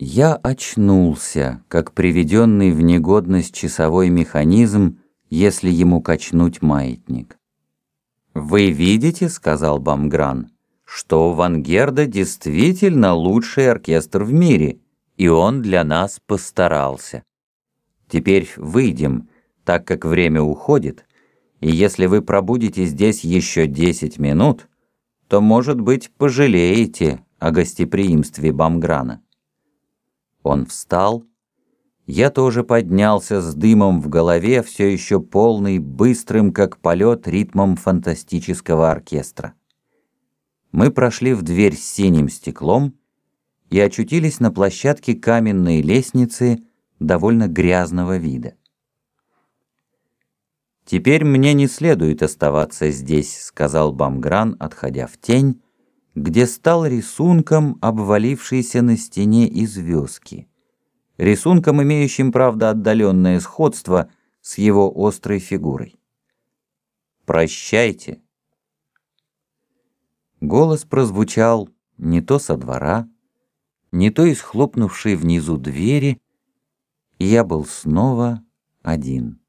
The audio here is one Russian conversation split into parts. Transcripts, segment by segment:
Я очнулся, как приведенный в негодность часовой механизм, если ему качнуть маятник. «Вы видите, — сказал Бамгран, — что у Вангерда действительно лучший оркестр в мире, и он для нас постарался. Теперь выйдем, так как время уходит, и если вы пробудете здесь еще десять минут, то, может быть, пожалеете о гостеприимстве Бамграна». Он встал. Я тоже поднялся с дымом в голове, все еще полный, быстрым, как полет, ритмом фантастического оркестра. Мы прошли в дверь с синим стеклом и очутились на площадке каменной лестницы довольно грязного вида. «Теперь мне не следует оставаться здесь», — сказал Бамгран, отходя в тень, где стал рисунком обвалившейся на стене и. Рисунком, имеющим, правда, отдаленное сходство с его острой фигурой. «Прощайте». Голос прозвучал не то со двора, не то из хлопнувшей внизу двери, и я был снова один.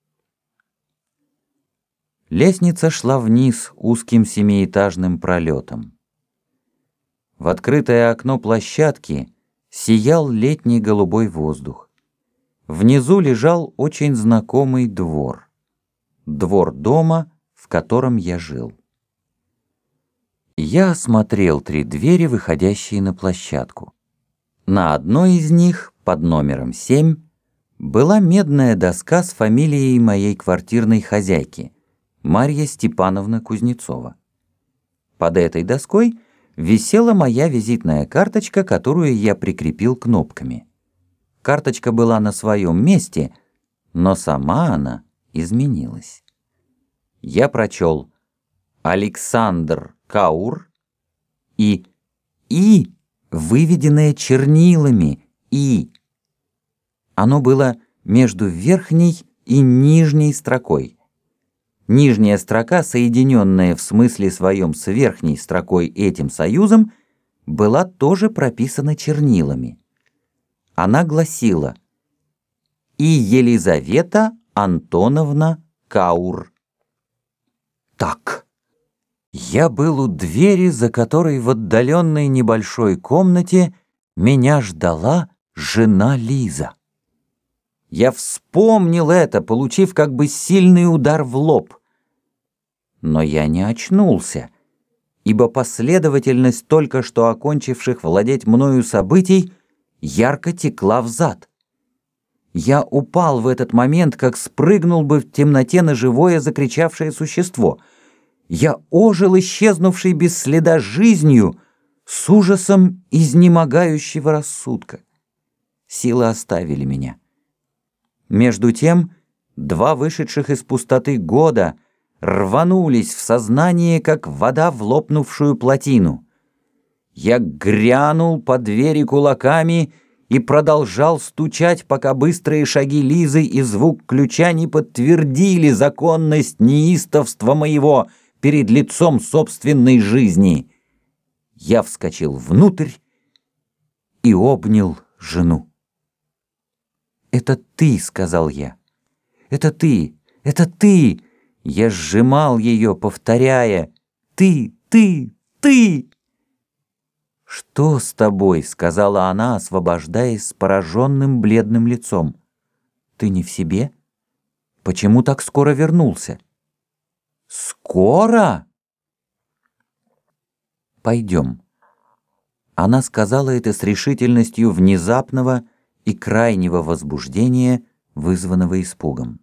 Лестница шла вниз узким семиэтажным пролетом. В открытое окно площадки сиял летний голубой воздух. Внизу лежал очень знакомый двор. Двор дома, в котором я жил. Я осмотрел три двери, выходящие на площадку. На одной из них, под номером 7, была медная доска с фамилией моей квартирной хозяйки, Марья Степановна Кузнецова. Под этой доской висела моя визитная карточка, которую я прикрепил кнопками. Карточка была на своем месте, но сама она изменилась. Я прочел «Александр Каур» и «И», выведенное чернилами «И». Оно было между верхней и нижней строкой. Нижняя строка, соединенная в смысле своем с верхней строкой этим союзом, была тоже прописана чернилами. Она гласила «И Елизавета Антоновна Каур». Так. Я был у двери, за которой в отдаленной небольшой комнате меня ждала жена Лиза. Я вспомнил это, получив как бы сильный удар в лоб. Но я не очнулся, ибо последовательность только что окончивших владеть мною событий ярко текла взад. Я упал в этот момент, как спрыгнул бы в темноте на живое закричавшее существо. Я ожил исчезнувший без следа жизнью с ужасом изнемогающего рассудка. Силы оставили меня. Между тем, два вышедших из пустоты года — рванулись в сознание, как вода в лопнувшую плотину. Я грянул по двери кулаками и продолжал стучать, пока быстрые шаги Лизы и звук ключа не подтвердили законность неистовства моего перед лицом собственной жизни. Я вскочил внутрь и обнял жену. «Это ты», — сказал я. «Это ты, это ты!» Я сжимал ее, повторяя «Ты, ты, ты!» «Что с тобой?» — сказала она, освобождаясь с пораженным бледным лицом. «Ты не в себе? Почему так скоро вернулся?» «Скоро?» «Пойдем». Она сказала это с решительностью внезапного и крайнего возбуждения, вызванного испугом.